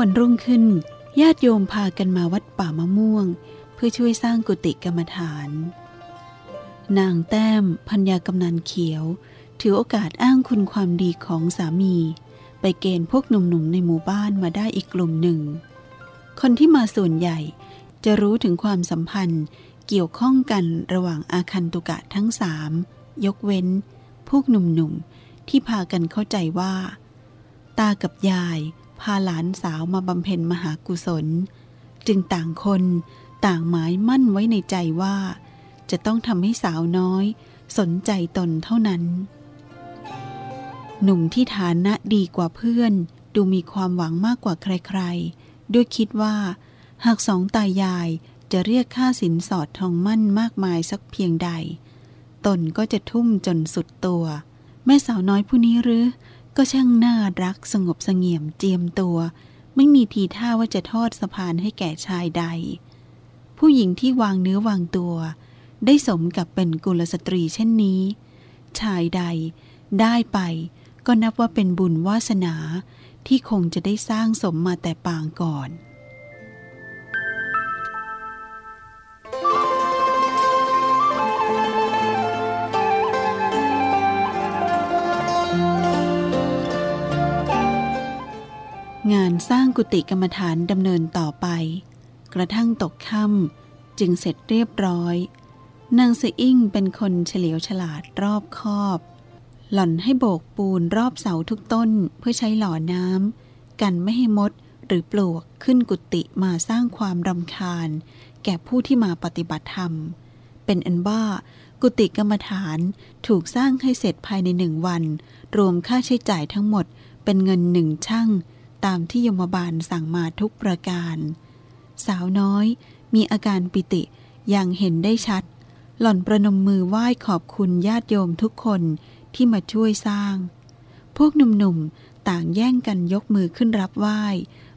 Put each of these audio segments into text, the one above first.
วันรุ่งขึ้นญาติโยมพากันมาวัดป่ามะม่วง เพื่อช่วยสร้างกุฏิกรรมฐาน นางแต้มพัญญากำนันเขียว ถือโอกาสอ้างคุณความดีของสามี ไปเกณฑ์พวกหนุ่มๆในหมู่บ้านมาได้อีกกลุ่มหนึ่ง คนที่มาส่วนใหญ่จะรู้ถึงความสัมพันธ์เกี่ยวข้องกันระหว่างอาคันตุกะทั้งสามยกเว้น พวกหนุ่มๆที่พากันเข้าใจว่า ตากับยาย พาหลานสาวมาบำเพ็ญมหากุศล จึงต่างคนต่างหมายมั่นไว้ในใจว่า จะต้องทำให้สาวน้อย สนใจตนเท่านั้น หนุ่มที่ฐานะดีกว่าเพื่อน ดูมีความหวังมากกว่าใครๆ ด้วยคิดว่า หากสองตายายจะเรียกค่าสินสอดทองมั่นมากมายสักเพียงใด ตนก็จะทุ่มจนสุดตัว แม่สาวน้อยผู้นี้หรือ ก็ช่างน่ารักสงบเสงี่ยมเจียมตัว ไม่มีทีท่าว่าจะทอดสะพานให้แก่ชายใด ผู้หญิงที่วางเนื้อวางตัว ได้สมกับเป็นกุลสตรีเช่นนี้ ชายใดได้ไปก็นับว่าเป็นบุญวาสนาที่คงจะได้สร้างสมมาแต่ปางก่อน กุฏิกรรมฐานดำเนินต่อไป กระทั่งตกค่ำจึงเสร็จเรียบร้อย นางเสอิ่งเป็นคนเฉลียวฉลาดรอบคอบ หล่อนให้โบกปูนรอบเสาทุกต้นเพื่อใช้หล่อน้ำกันไม่ให้มดหรือปลวกขึ้นกุฏิมาสร้างความรำคาญ แก่ผู้ที่มาปฏิบัติธรรม เป็นอันว่ากุฏิกรรมฐานถูกสร้างให้เสร็จภายในหนึ่งวัน รวมค่าใช้จ่ายทั้งหมดเป็นเงินหนึ่งช่าง ตามที่ยมบาลสั่งมาทุกประการ สาวน้อยมีอาการปิติอย่างเห็นได้ชัด หล่อนประนมมือไหว้ขอบคุณญาติโยมทุกคนที่มาช่วยสร้าง พวกหนุ่มๆต่างแย่งกันยกมือขึ้นรับไหว้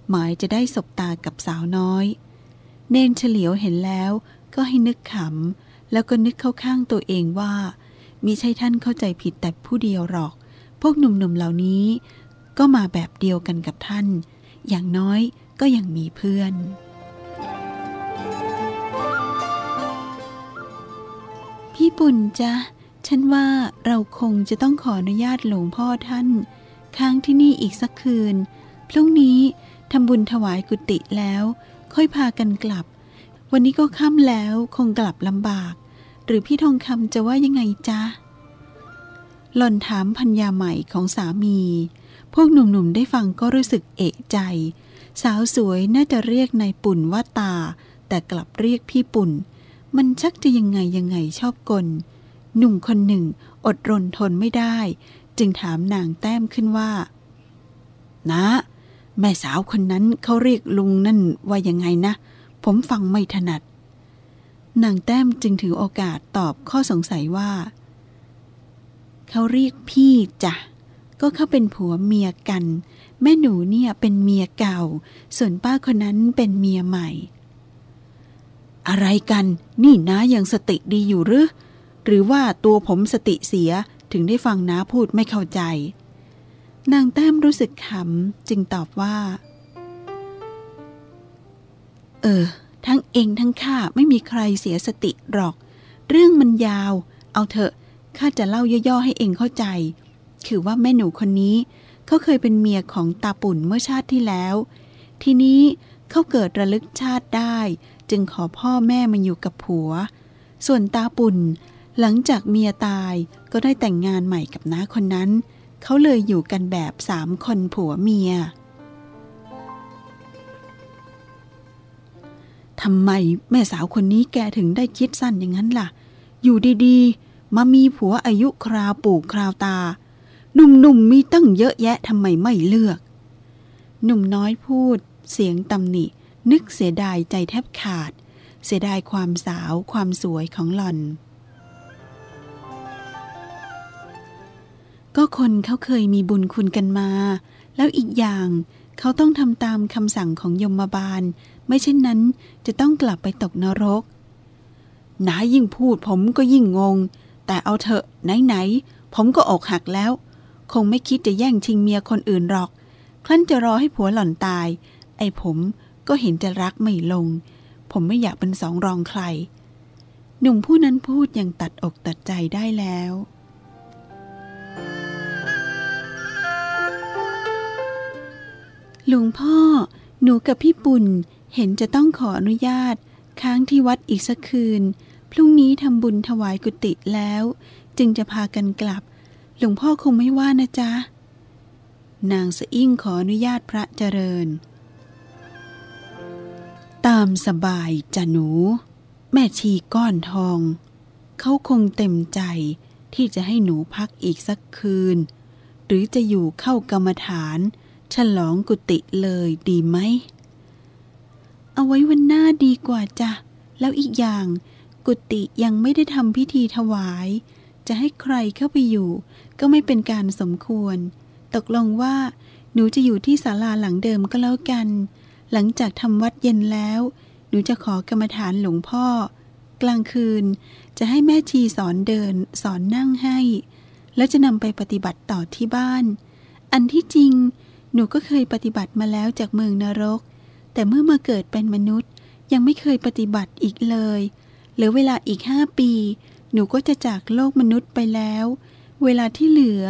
หมายจะได้สบตากับสาวน้อย เนนเฉลียวเห็นแล้วก็ให้นึกขำ แล้วก็นึกเข้าข้างตัวเองว่ามิใช่ท่านเข้าใจผิดแต่ผู้เดียวหรอก พวกหนุ่มๆเหล่านี้ ก็มาแบบเดียวกันกับท่าน อย่างน้อยก็ยังมีเพื่อน พี่ปุ่นจ๊ะ ฉันว่าเราคงจะต้องขออนุญาตหลวงพ่อท่าน ค้างที่นี่อีกสักคืน พรุ่งนี้ทำบุญถวายกุฏิแล้ว ค่อยพากันกลับ วันนี้ก็ค่ำแล้วคงกลับลำบาก หรือพี่ทองคำจะว่ายังไงจ๊ะหล่อนถามพัญญาใหม่ของสามี พวกหนุ่มๆได้ฟังก็รู้สึกเอะใจ สาวสวยน่าจะเรียกนายปุ่นว่าตา แต่กลับเรียกพี่ปุ่น มันชักจะยังไงยังไงชอบกล หนุ่มคนหนึ่งอดรนทนไม่ได้ จึงถามนางแต้มขึ้นว่า นะ แม่สาวคนนั้นเขาเรียกลุงนั่นว่ายังไงนะ ผมฟังไม่ถนัด นางแต้มจึงถือโอกาสตอบข้อสงสัยว่า เขาเรียกพี่จ้ะ ก็เข้าเป็นผัวเมียกัน แม่หนูเนี่ยเป็นเมียเก่า ส่วนป้าคนนั้นเป็นเมียใหม่ อะไรกัน นี่น้ายังสติดีอยู่หรือ หรือว่าตัวผมสติเสียถึงได้ฟังน้าพูดไม่เข้าใจ นางแต้มรู้สึกขำจึงตอบว่า เออ ทั้งเองทั้งข้าไม่มีใครเสียสติหรอก เรื่องมันยาว เอาเถอะข้าจะเล่าย่อๆให้เองเข้าใจ คือว่าแม่หนูคนนี้เขาเคยเป็นเมียของตาปุ่นเมื่อชาติที่แล้ว ทีนี้เขาเกิดระลึกชาติได้ จึงขอพ่อแม่มาอยู่กับผัว ส่วนตาปุ่น หลังจากเมียตายก็ได้แต่งงานใหม่กับน้าคนนั้น เขาเลยอยู่กันแบบสามคนผัวเมียทำไมแม่สาวคนนี้แกถึงได้คิดสั้นอย่างนั้นล่ะ อยู่ดีๆ มามีผัวอายุคราวปู่คราวตา หนุ่มๆมีตั้งเยอะแยะทำไมไม่เลือก หนุ่มน้อยพูด เสียงตำหนิ นึกเสียดายใจแทบขาด เสียดายความสาวความสวยของหล่อน ก็คนเขาเคยมีบุญคุณกันมา แล้วอีกอย่างเขาต้องทำตามคำสั่งของยมบาล ไม่เช่นนั้นจะต้องกลับไปตกนรกนายิ่งพูดผมก็ยิ่งงง แต่เอาเถอะไหนๆผมก็อกหักแล้ว คงไม่คิดจะแย่งชิงเมียคนอื่นหรอกครั้นจะรอให้ผัวหล่อนตายไออ้ผมก็เห็นจะรักไม่ลง ผมไม่อยากเป็นสองรองใคร หนุ่มผู้นั้นพูดอย่างตัดอกตัดใจได้แล้วหลวงพ่อ หนูกับพี่ปุ่นเห็นจะต้องขออนุญาต ค้างที่วัดอีกสักคืน พรุ่งนี้ทำบุญถวายกุฏิแล้ว จึงจะพากันกลับ หลวงพ่อคงไม่ว่านะจ๊ะ นางสะอิ่งขออนุญาตพระเจริญ ตามสบายจ้ะหนู แม่ชีก้อนทอง เขาคงเต็มใจที่จะให้หนูพักอีกสักคืน หรือจะอยู่เข้ากรรมฐาน ฉลองกุฏิเลยดีไหม เอาไว้วันหน้าดีกว่าจ้ะ แล้วอีกอย่างกุฏิยังไม่ได้ทำพิธีถวาย จะให้ใครเข้าไปอยู่ ก็ไม่เป็นการสมควร ตกลงว่า หนูจะอยู่ที่ศาลาหลังเดิมก็แล้วกัน หลังจากทำวัดเย็นแล้ว หนูจะขอกรรมฐานหลวงพ่อ กลางคืนจะให้แม่ชีสอนเดิน สอนนั่งให้ แล้วจะนำไปปฏิบัติต่อที่บ้าน อันที่จริง หนูก็เคยปฏิบัติมาแล้วจากเมืองนรก แต่เมื่อมาเกิดเป็นมนุษย์ยังไม่เคยปฏิบัติอีกเลย เหลือเวลาอีกห้าปี หนูก็จะจากโลกมนุษย์ไปแล้ว เวลาที่เหลือ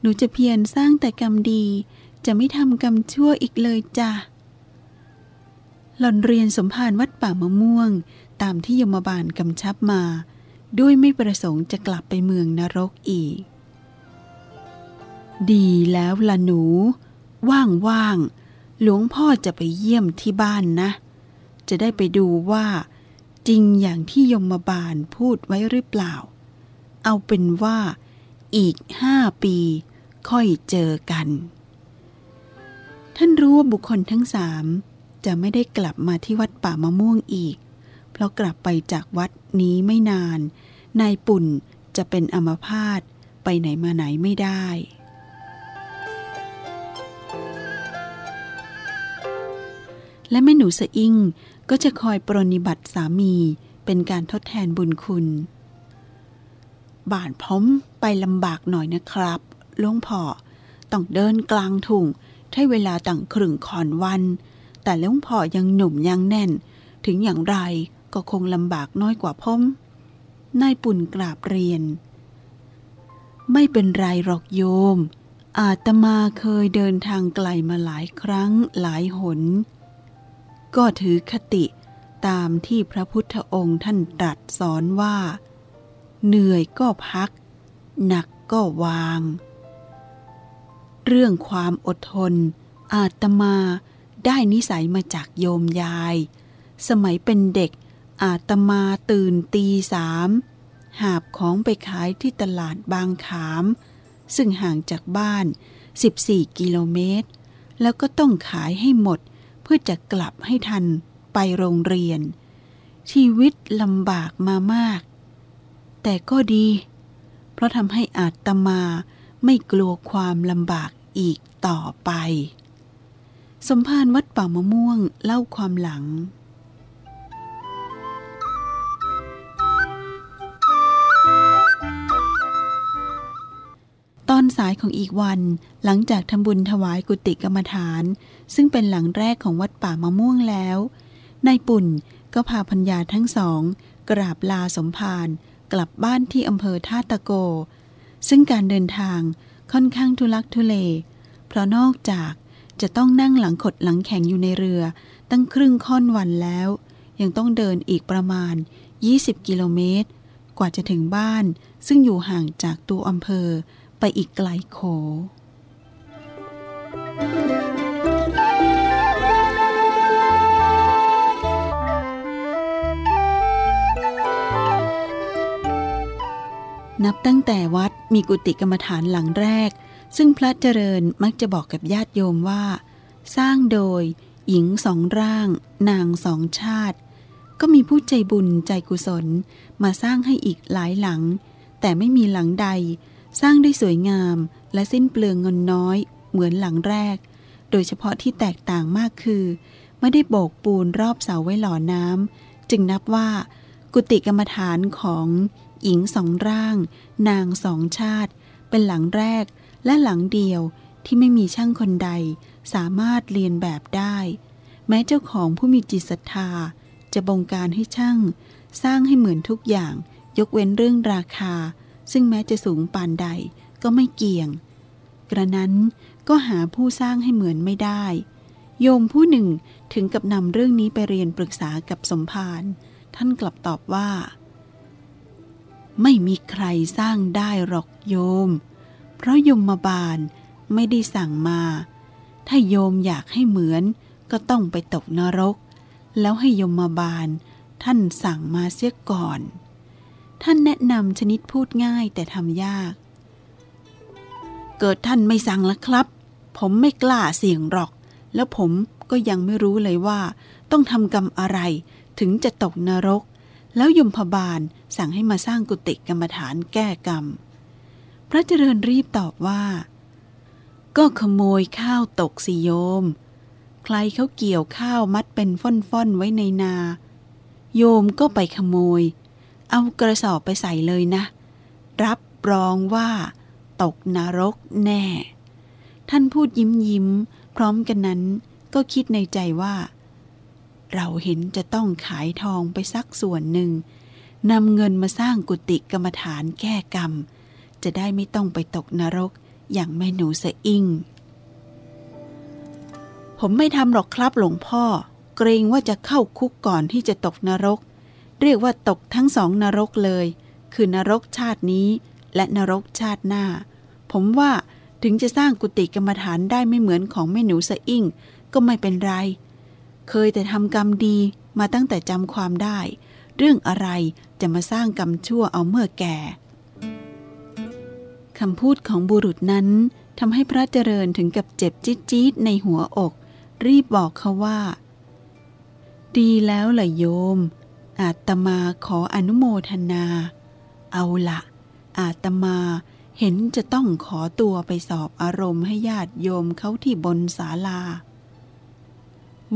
หนูจะเพียรสร้างแต่กรรมดี จะไม่ทำกรรมชั่วอีกเลยจ้ะ หล่อนเรียนสมภารวัดป่ามะม่วง ตามที่ยมบาลกำชับมา ด้วยไม่ประสงค์จะกลับไปเมืองนรกอีก ดีแล้วล่ะหนู ว่างๆหลวงพ่อจะไปเยี่ยมที่บ้านนะ จะได้ไปดูว่า จริงอย่างที่ยมบาลพูดไว้หรือเปล่า เอาเป็นว่าอีกห้าปีค่อยเจอกัน ท่านรู้ว่าบุคคลทั้งสามจะไม่ได้กลับมาที่วัดป่ามะม่วงอีก เพราะกลับไปจากวัดนี้ไม่นาน นายปุ่นจะเป็นอัมพาตไปไหนมาไหนไม่ได้ และแม่หนูสะอิ่งก็จะคอยปรนนิบัติสามีเป็นการทดแทนบุญคุณบ้านผมไปลำบากหน่อยนะครับลวงพ่อต้องเดินกลางทุ่งใช้เวลาตั้งครึ่งคอนวัน แต่ลวงพ่อยังหนุ่มยังแน่น ถึงอย่างไรก็คงลำบากน้อยกว่าผมนายปุ่นกราบเรียน ไม่เป็นไรหรอกโยม อาตมาเคยเดินทางไกลมาหลายครั้งหลายหน ก็ถือคติตามที่พระพุทธองค์ท่านตรัสสอนว่า เหนื่อยก็พัก หนักก็วาง เรื่องความอดทน อาตมาได้นิสัยมาจากโยมยาย สมัยเป็นเด็กอาตมาตื่นตีสามหาบของไปขายที่ตลาดบางขาม ซึ่งห่างจากบ้าน 14 กิโลเมตร แล้วก็ต้องขายให้หมด เพื่อจะกลับให้ทันไปโรงเรียน ชีวิตลำบากมามาก แต่ก็ดี เพราะทำให้อาตมาไม่กลัวความลำบากอีกต่อไป สมภารวัดป่ามะม่วงเล่าความหลัง ตอนสายของอีกวันหลังจากทำบุญถวายกุฏิกรรมฐาน ซึ่งเป็นหลังแรกของวัดป่ามะม่วงแล้วนายปุ่นก็พาพัญญาทั้งสอง กราบลาสมภารกลับบ้านที่อำเภอท่าตะโก ซึ่งการเดินทางค่อนข้างทุลักทุเล เพราะนอกจากจะต้องนั่งหลังขดหลังแข็งอยู่ในเรือ ตั้งครึ่งค่อนวันแล้ว ยังต้องเดินอีกประมาณ 20 กิโลเมตร กว่าจะถึงบ้าน ซึ่งอยู่ห่างจากตัวอำเภอ ไปอีกไกลโข นับตั้งแต่วัดมีกุฏิกรรมฐานหลังแรก ซึ่งพระเจริญมักจะบอกกับญาติโยมว่า สร้างโดย หญิงสองร่าง นางสองชาติ ก็มีผู้ใจบุญใจกุศลมาสร้างให้อีกหลายหลัง แต่ไม่มีหลังใด สร้างได้สวยงามและสิ้นเปลืองเงินน้อย เหมือนหลังแรก โดยเฉพาะที่แตกต่างมากคือ ไม่ได้โบกปูนรอบเสาไว้หล่อน้ำจึงนับว่า กุฏิกรรมฐานของหญิงสองร่าง นางสองชาติ เป็นหลังแรกและหลังเดียวที่ไม่มีช่างคนใดสามารถเรียนแบบได้ แม้เจ้าของผู้มีจิตศรัทธา จะบงการให้ช่าง สร้างให้เหมือนทุกอย่าง ยกเว้นเรื่องราคา ซึ่งแม้จะสูงปานใดก็ไม่เกี่ยง กระนั้นก็หาผู้สร้างให้เหมือนไม่ได้ โยมผู้หนึ่งถึงกับนำเรื่องนี้ไปเรียนปรึกษากับสมภารท่านกลับตอบว่า ไม่มีใครสร้างได้หรอกโยม เพราะยมมาบาลไม่ได้สั่งมา ถ้าโยมอยากให้เหมือนก็ต้องไปตกนรก แล้วให้ยมมาบาลท่านสั่งมาเสียก่อน ท่านแนะนำชนิดพูดง่ายแต่ทำยาก เกิดท่านไม่สั่งละครับ ผมไม่กล้าเสี่ยงหรอก แล้วผมก็ยังไม่รู้เลยว่า ต้องทำกรรมอะไรถึงจะตกนรก แล้วยมพบาลสั่งให้มาสร้างกุฏิกรรมฐานแก้กรรม พระเจริญรีบตอบว่า ก็ขโมยข้าวตกสิโยม ใครเขาเกี่ยวข้าวมัดเป็นฟ่อนๆไว้ในนา โยมก็ไปขโมย เอากระสอบไปใส่เลยนะ รับรองว่า ตกนรกแน่ ท่านพูดยิ้มยิ้ม พร้อมกันนั้นก็คิดในใจว่า เราเห็นจะต้องขายทองไปสักส่วนหนึ่งนำเงินมาสร้างกุฏิกรรมฐานแก้กรรม จะได้ไม่ต้องไปตกนรกอย่างแม่หนูเสอิงผมไม่ทำหรอกครับหลวงพ่อ เกรงว่าจะเข้าคุกก่อนที่จะตกนรก เรียกว่าตกทั้งสองนรกเลย คือนรกชาตินี้และนรกชาติหน้า ผมว่าถึงจะสร้างกุฏิกรรมฐานได้ไม่เหมือนของแม่หนูเสอิงก็ไม่เป็นไร เคยแต่ทำกรรมดีมาตั้งแต่จำความได้ เรื่องอะไรจะมาสร้างกรรมชั่วเอาเมื่อแก่คำพูดของบุรุษนั้นทำให้พระเจริญถึงกับเจ็บจี๊ดจี๊ดในหัวอก รีบบอกเขาว่า ดีแล้วล่ะโยม อาตมาขออนุโมทนา เอาละอาตมาเห็นจะต้องขอตัวไปสอบอารมณ์ให้ญาติโยมเขาที่บนศาลา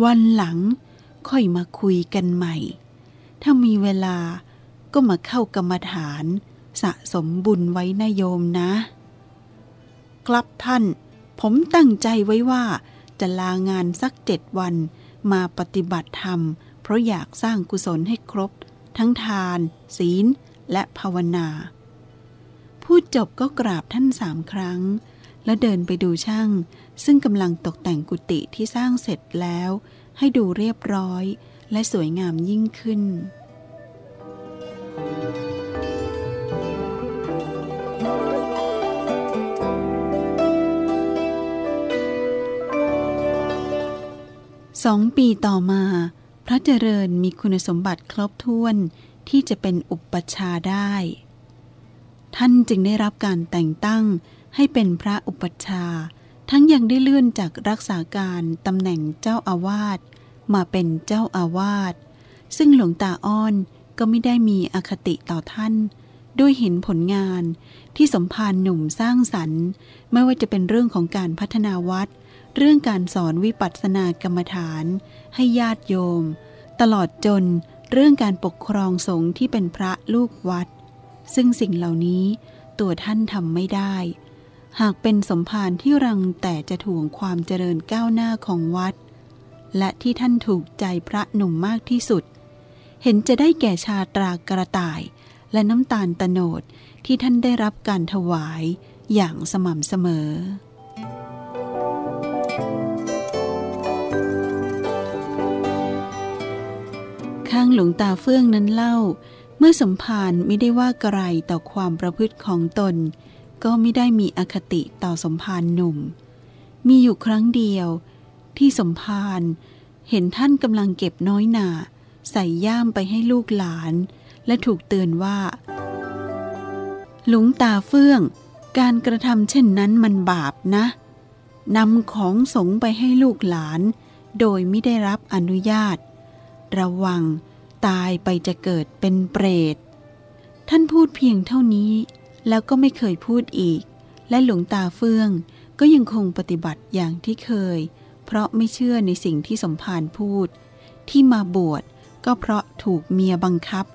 วันหลังค่อยมาคุยกันใหม่ ถ้ามีเวลาก็มาเข้ากรรมฐานสะสมบุญไว้นโยมนะ ครับท่าน ผมตั้งใจไว้ว่าจะลางานสักเจ็ดวันมาปฏิบัติธรรมเราะอยากสร้างกุศลให้ครบ ทั้งทาน ศีล และภาวนา พูดจบก็กราบท่านสามครั้ง แล้วเดินไปดูช่าง ซึ่งกำลังตกแต่งกุฏิที่สร้างเสร็จแล้ว ให้ดูเรียบร้อย และสวยงามยิ่งขึ้นสองปีต่อมา ระเจริญมีคุณสมบัติครบถ้วนที่จะเป็นอุปชาได้ ท่านจึงได้รับการแต่งตั้งให้เป็นพระอุปชา ทั้งยังได้เลื่อนจากรักษาการตำแหน่งเจ้าอาวาสมาเป็นเจ้าอาวาส ซึ่งหลวงตาอ้อนก็ไม่ได้มีอคติต่อท่านด้วยเห็นผลงานที่สมภารหนุ่มสร้างสรรค์ ไม่ว่าจะเป็นเรื่องของการพัฒนาวัด เรื่องการสอนวิปัสสนากรรมฐาน ให้ญาติโยม ตลอดจนเรื่องการปกครองสงฆ์ที่เป็นพระลูกวัด ซึ่งสิ่งเหล่านี้ตัวท่านทำไม่ได้ หากเป็นสมภารที่รังแต่จะถ่วงความเจริญก้าวหน้าของวัด และที่ท่านถูกใจพระหนุ่มมากที่สุด เห็นจะได้แก่ชาตรากระต่ายและน้ำตาลตโนดที่ท่านได้รับการถวายอย่างสม่ำเสมอ งหลวงตาเฟื่องนั้นเล่า เมื่อสมภารไม่ได้ว่าไกรต่อความประพฤติของตน ก็ไม่ได้มีอคติต่อสมภารหนุ่ม มีอยู่ครั้งเดียว ที่สมภารเห็นท่านกำลังเก็บน้อยหนาใส่ย่ามไปให้ลูกหลาน และถูกเตือนว่า หลวงตาเฟื่อง การกระทำเช่นนั้นมันบาปนะนำของสงไปให้ลูกหลาน โดยไม่ได้รับอนุญาต ระวัง ตายไปจะเกิดเป็นเปรต ท่านพูดเพียงเท่านี้ แล้วก็ไม่เคยพูดอีก และหลวงตาเฟื่องก็ยังคงปฏิบัติอย่างที่เคย เพราะไม่เชื่อในสิ่งที่สมภารพูด ที่มาบวชก็เพราะถูกเมียบังคับ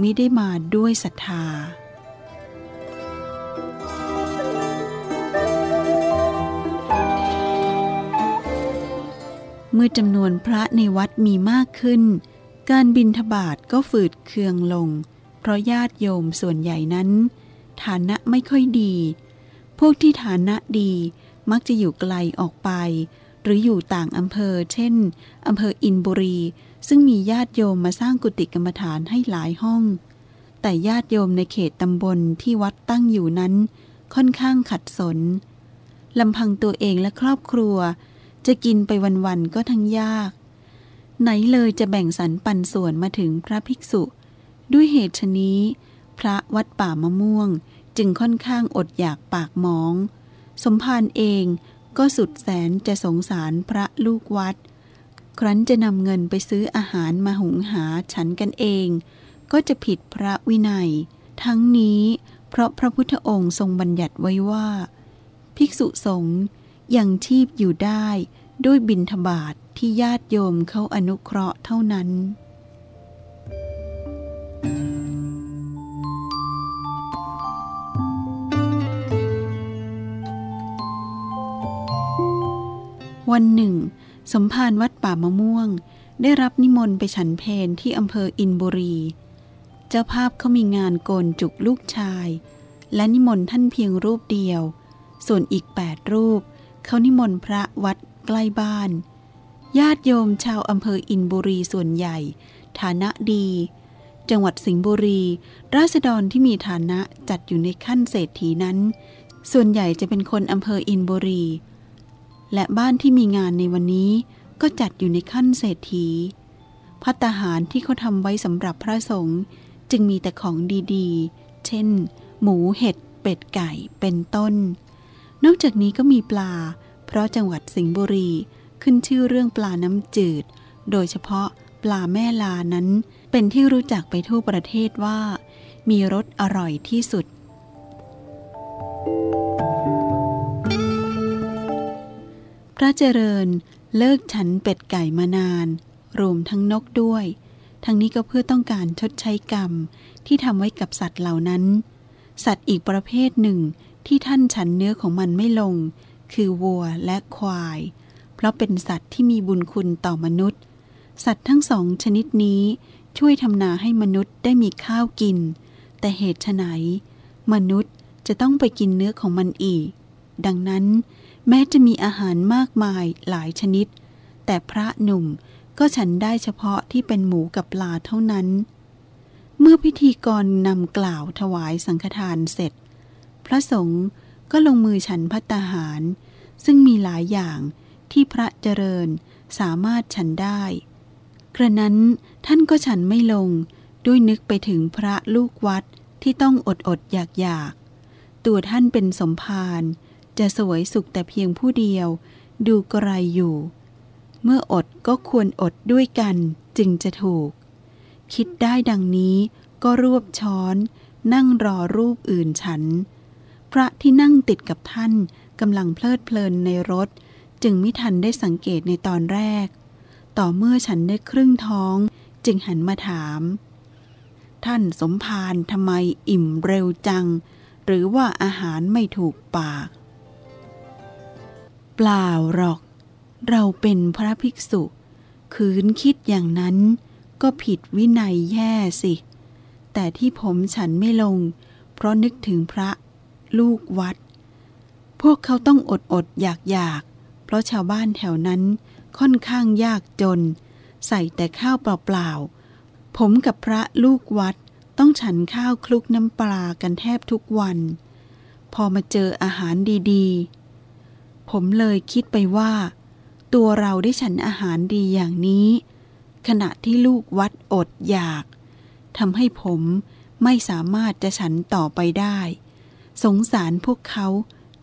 มิได้มาด้วยศรัทธาเมื่อจำนวนพระในวัดมีมากขึ้น การบินทบาทก็ฝืดเคืองลง เพราะญาติโยมส่วนใหญ่นั้น ฐานะไม่ค่อยดี พวกที่ฐานะดีมักจะอยู่ไกลออกไป หรืออยู่ต่างอำเภอ เช่นอำเภออินบุรี ซึ่งมีญาติโยมมาสร้างกุฏิกรรมฐานให้หลายห้อง แต่ญาติโยมในเขตตำบลที่วัดตั้งอยู่นั้น ค่อนข้างขัดสนลำพังตัวเองและครอบครัว จะกินไปวันๆก็ทั้งยาก ไหนเลยจะแบ่งสรรปันส่วนมาถึงพระภิกษุ ด้วยเหตุชนี้ พระวัดป่ามะม่วงจึงค่อนข้างอดอยากปากหมอง สมภารเองก็สุดแสนจะสงสารพระลูกวัด ครั้นจะนำเงินไปซื้ออาหารมาหุงหาฉันกันเอง ก็จะผิดพระวินัย ทั้งนี้เพราะพระพุทธองค์ทรงบัญญัติไว้ว่า ภิกษุสงฆ์ยังชีพอยู่ได้ด้วยบิณฑบาต ที่ญาติโยมเขาอนุเคราะห์เท่านั้น วันหนึ่ง สมภารวัดป่ามะม่วง ได้รับนิมนต์ไปฉันเพนที่อำเภออินบุรี เจ้าภาพเขามีงานโกนจุกลูกชาย และนิมนต์ท่านเพียงรูปเดียว ส่วนอีกแปดรูป เขานิมนต์พระวัดใกล้บ้าน ญาติโยมชาวอำเภออินบุรีส่วนใหญ่ ฐานะดี จังหวัดสิงห์บุรี ราษฎรที่มีฐานะจัดอยู่ในขั้นเศรษฐีนั้น ส่วนใหญ่จะเป็นคนอำเภออินบุรี และบ้านที่มีงานในวันนี้ก็จัดอยู่ในขั้นเศรษฐีพัตหารที่เขาทำไว้สำหรับพระสงฆ์จึงมีแต่ของดีๆ เช่น หมูเห็ด เป็ดไก่เป็นต้น นอกจากนี้ก็มีปลา เพราะจังหวัดสิงห์บุรี ขึ้นชื่อเรื่องปลาน้ำจืด โดยเฉพาะปลาแม่ลานั้น เป็นที่รู้จักไปทั่วประเทศว่า มีรสอร่อยที่สุด พระเจริญเลิกฉันเป็ดไก่มานาน รวมทั้งนกด้วย ทั้งนี้ก็เพื่อต้องการชดใช้กรรมที่ทำไว้กับสัตว์เหล่านั้น สัตว์อีกประเภทหนึ่งที่ท่านฉันเนื้อของมันไม่ลง คือวัวและควาย เพราะเป็นสัตว์ที่มีบุญคุณต่อมนุษย์ สัตว์ทั้งสองชนิดนี้ช่วยทำนาให้มนุษย์ได้มีข้าวกิน แต่เหตุไนมนุษย์จะต้องไปกินเนื้อของมันอีก ดังนั้น แม้จะมีอาหารมากมายหลายชนิด แต่พระหนุ่มก็ฉันได้เฉพาะที่เป็นหมูกับปลาเท่านั้น เมื่อพิธีกรนำกล่าวถวายสังฆทานเสร็จ พระสงฆ์ก็ลงมือฉันพัตตาหาร ซึ่งมีหลายอย่าง ที่พระเจริญสามารถฉันได้ กระนั้นท่านก็ฉันไม่ลง ด้วยนึกไปถึงพระลูกวัดที่ต้องอดอดอยากอยาก ตัวท่านเป็นสมภารจะสวยสุขแต่เพียงผู้เดียว ดูกระไรอยู่ เมื่ออดก็ควรอดด้วยกันจึงจะถูก คิดได้ดังนี้ก็รวบช้อน นั่งรอรูปอื่นฉัน พระที่นั่งติดกับท่านกำลังเพลิดเพลินในรถ จึงไม่ทันได้สังเกตในตอนแรก ต่อเมื่อฉันได้ครึ่งท้อง จึงหันมาถาม ท่านสมภารทำไมอิ่มเร็วจัง หรือว่าอาหารไม่ถูกปาก เปล่าหรอก เราเป็นพระภิกษุ คืนคิดอย่างนั้น ก็ผิดวินัยแย่สิ แต่ที่ผมฉันไม่ลง เพราะนึกถึงพระลูกวัด พวกเขาต้องอดอดอยากอยาก เพราะชาวบ้านแถวนั้นค่อนข้างยากจน ใส่แต่ข้าวเปล่าๆ ผมกับพระลูกวัดต้องฉันข้าวคลุกน้ำปลากันแทบทุกวัน พอมาเจออาหารดีๆ ผมเลยคิดไปว่า ตัวเราได้ฉันอาหารดีอย่างนี้ ขณะที่ลูกวัดอดอยากทำให้ผมไม่สามารถจะฉันต่อไปได้ สงสารพวกเขา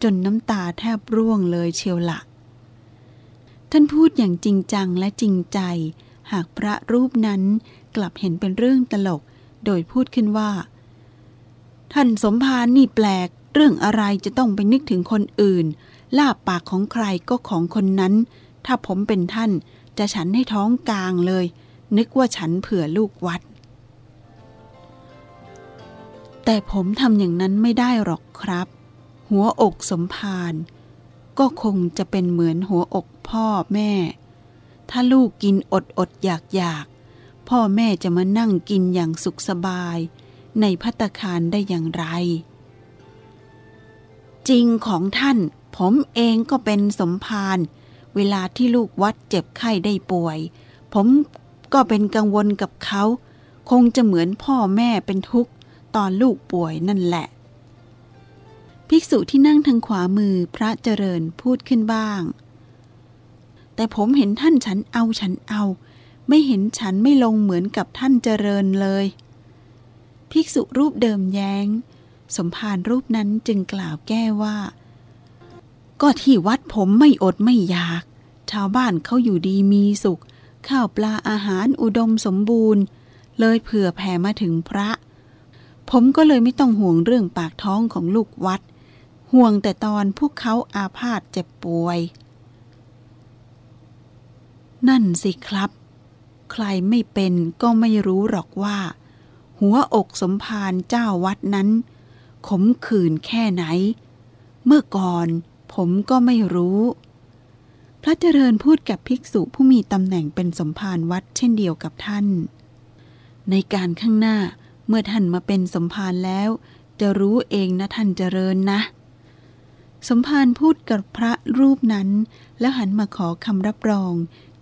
จนน้ำตาแทบร่วงเลยเชียวละ ท่านพูดอย่างจริงจังและจริงใจ หากพระรูปนั้นกลับเห็นเป็นเรื่องตลก โดยพูดขึ้นว่า ท่านสมภารนี่แปลก เรื่องอะไรจะต้องไปนึกถึงคนอื่น ลาบปากของใครก็ของคนนั้น ถ้าผมเป็นท่านจะฉันให้ท้องกลางเลย นึกว่าฉันเผื่อลูกวัด แต่ผมทำอย่างนั้นไม่ได้หรอกครับ หัวอกสมภาร ก็คงจะเป็นเหมือนหัวอกพ่อแม่ ถ้าลูกกินอดอดอยากอยากพ่อแม่จะมานั่งกินอย่างสุขสบาย ในพัตคารได้อย่างไร จริงของท่าน ผมเองก็เป็นสมภารเวลาที่ลูกวัดเจ็บไข้ได้ป่วย ผมก็เป็นกังวลกับเขา คงจะเหมือนพ่อแม่เป็นทุกข์ ตอนลูกป่วยนั่นแหละ ภิกษุที่นั่งทางขวามือพระเจริญพูดขึ้นบ้าง แต่ผมเห็นท่านฉันเอาฉันเอา ไม่เห็นฉันไม่ลงเหมือนกับท่านเจริญเลย ภิกษุรูปเดิมแยง้ง สมภารรูปนั้นจึงกล่าวแก้ว่า ก็ที่วัดผมไม่อดไม่อยาก ชาวบ้านเขาอยู่ดีมีสุข ข้าวปลาอาหารอุดมสมบูรณ์ เลยเผื่อแผ่มาถึงพระผมก็เลยไม่ต้องห่วงเรื่องปากท้องของลูกวัด ห่วงแต่ตอนพวกเขาอาพาธเจ็บป่วย นั่นสิครับ ใครไม่เป็นก็ไม่รู้หรอกว่า หัวอกสมภารเจ้าวัดนั้น ขมขื่นแค่ไหน เมื่อก่อนผมก็ไม่รู้ พระเจริญพูดกับภิกษุผู้มีตำแหน่งเป็นสมภารวัดเช่นเดียวกับท่าน ในการข้างหน้าเมื่อท่านมาเป็นสมภารแล้ว จะรู้เองนะท่านเจริญนะ สมภารพูดกับพระรูปนั้น แล้วหันมาขอคำรับรอง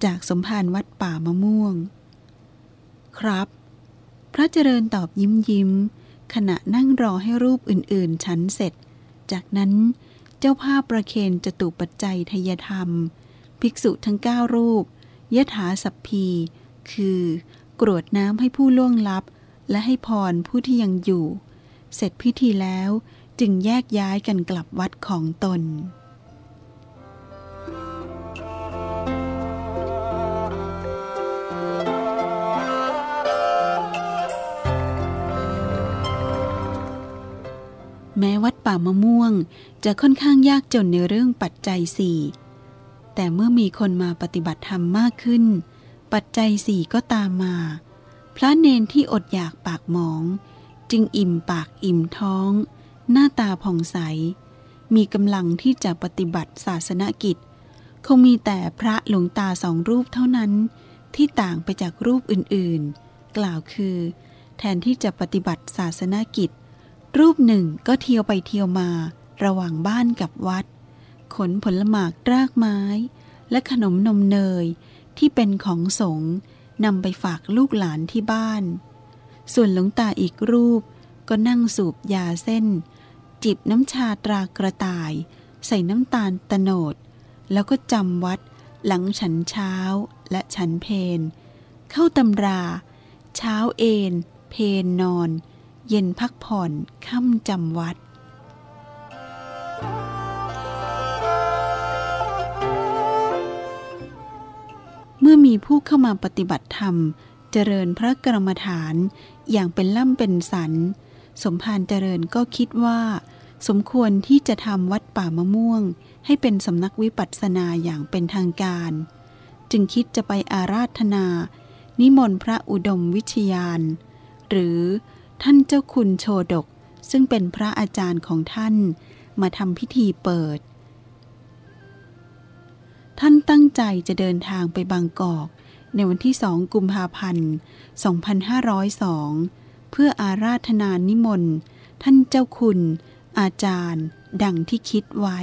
จากสมภารวัดป่ามะม่วง ครับ พระเจริญตอบยิ้มยิ้ม ขณะนั่งรอให้รูปอื่นๆ ฉันเสร็จ จากนั้นเจ้าภาพประเคนจตุปัจจัยทยธรรม ภิกษุทั้งเก้ารูปยถาสัพพี คือกรวดน้ำให้ผู้ล่วงลับ และให้พรผู้ที่ยังอยู่ เสร็จพิธีแล้ว จึงแยกย้ายกันกลับวัดของตน แม้วัดป่ามะม่วงจะค่อนข้างยากจนในเรื่องปัจจัยสี่แต่เมื่อมีคนมาปฏิบัติธรรมมากขึ้น ปัจจัยสี่ก็ตามมา พระเนนที่อดอยากปากหมอง จึงอิ่มปากอิ่มท้อง หน้าตาผ่องใส มีกำลังที่จะปฏิบัติศาสนกิจ คงมีแต่พระหลวงตาสองรูปเท่านั้น ที่ต่างไปจากรูปอื่นๆ กล่าวคือ แทนที่จะปฏิบัติศาสนกิจ รูปหนึ่งก็เที่ยวไปเที่ยวมา ระหว่างบ้านกับวัด ขนผลหมากรากไม้ และขนมนมเนยที่เป็นของสงฆ์นำไปฝากลูกหลานที่บ้าน ส่วนหลวงตาอีกรูปก็นั่งสูบยาเส้น จิบน้ำชาตรากระต่าย ใส่น้ำตาลตะโนด แล้วก็จำวัดหลังฉันเช้าและฉันเพน เข้าตำรา เช้าเอนเพนนอน เย็นพักผ่อนค่ำจำวัดเมื่อมีผู้เข้ามาปฏิบัติธรรม เจริญพระกรรมฐานอย่างเป็นล่ำเป็นสัน สมภารเจริญก็คิดว่า สมควรที่จะทำวัดป่ามะม่วง ให้เป็นสำนักวิปัสสนาอย่างเป็นทางการ จึงคิดจะไปอาราธนา นิมนต์พระอุดมวิชยาน หรือท่านเจ้าคุณโชดก ซึ่งเป็นพระอาจารย์ของท่านมาทำพิธีเปิด ท่านตั้งใจจะเดินทางไปบางกอก ในวันที่สองกุมภาพันธ์ 2502 เพื่ออาราธนานิมนต์ ท่านเจ้าคุณ อาจารย์ ดังที่คิดไว้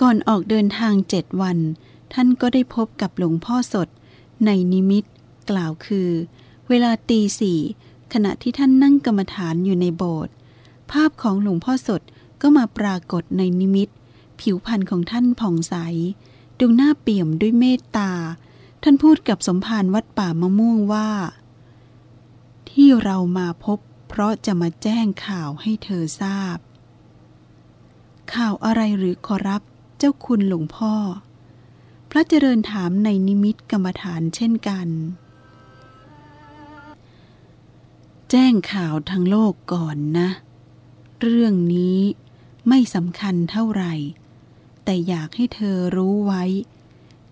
ก่อนออกเดินทางเจ็ดวัน ท่านก็ได้พบกับหลวงพ่อสด ในนิมิตกล่าวคือ เวลาตีสี่ขณะที่ท่านนั่งกรรมฐานอยู่ในโบสถ์ ภาพของหลวงพ่อสดก็มาปรากฏในนิมิต ผิวพรรณของท่านผ่องใส ดวงหน้าเปี่ยมด้วยเมตตา ท่านพูดกับสมภารวัดป่ามะม่วงว่า ที่เรามาพบ เพราะจะมาแจ้งข่าวให้เธอทราบ ข่าวอะไรหรือขอรับเจ้าคุณหลวงพ่อ พระเจริญถามในนิมิตกรรมฐานเช่นกัน แจ้งข่าวทางโลกก่อนนะ เรื่องนี้ไม่สำคัญเท่าไหร่ แต่อยากให้เธอรู้ไว้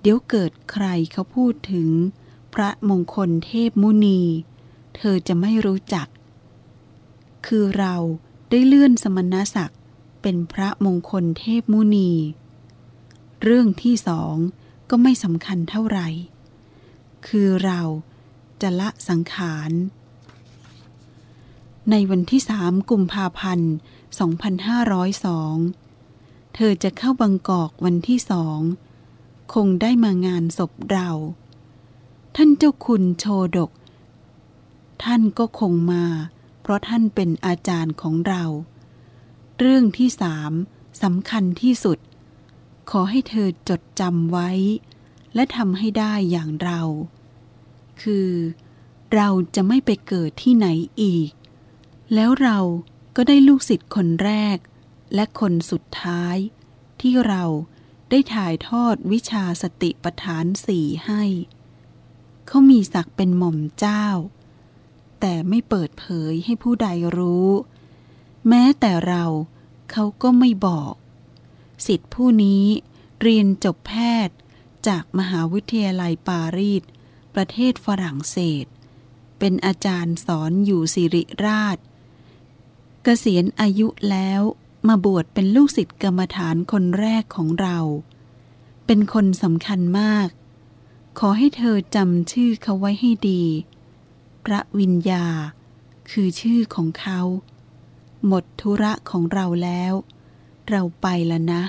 เดี๋ยวเกิดใครเขาพูดถึงพพระมงคลเทพมุนี เธอจะไม่รู้จัก คือเราได้เลื่อนสมณศักดิ์เป็นพระมงคลเทพมุนี เรื่องที่สองก็ไม่สำคัญเท่าไหร่ คือเราจะละสังขาร ในวันที่สามกุมภาพันธ์ 2502 เธอจะเข้าบางกอกวันที่สอง คงได้มางานศพเรา ท่านเจ้าคุณโชดก ท่านก็คงมา เพราะท่านเป็นอาจารย์ของเรา เรื่องที่สามสำคัญที่สุด ขอให้เธอจดจำไว้ และทำให้ได้อย่างเรา คือ เราจะไม่ไปเกิดที่ไหนอีก แล้วเราก็ได้ลูกศิษย์คนแรก และคนสุดท้าย ที่เราได้ถ่ายทอดวิชาสติปัฏฐานสี่ให้ เขามีศักดิ์เป็นหม่อมเจ้า แต่ไม่เปิดเผยให้ผู้ใดรู้ แม้แต่เราเขาก็ไม่บอก สิทธิผู้นี้เรียนจบแพทย์จากมหาวิทยาลัยปารีสประเทศฝรั่งเศส เป็นอาจารย์สอนอยู่สิริราช เกษียณอายุแล้วมาบวชเป็นลูกศิษย์กรรมฐานคนแรกของเรา เป็นคนสำคัญมาก ขอให้เธอจำชื่อเขาไว้ให้ดี พระวิญญา คือชื่อของเขา หมดธุระของเราแล้ว เราไปแล้วนะ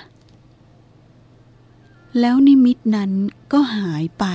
แล้วนิมิตนั้นก็หายไป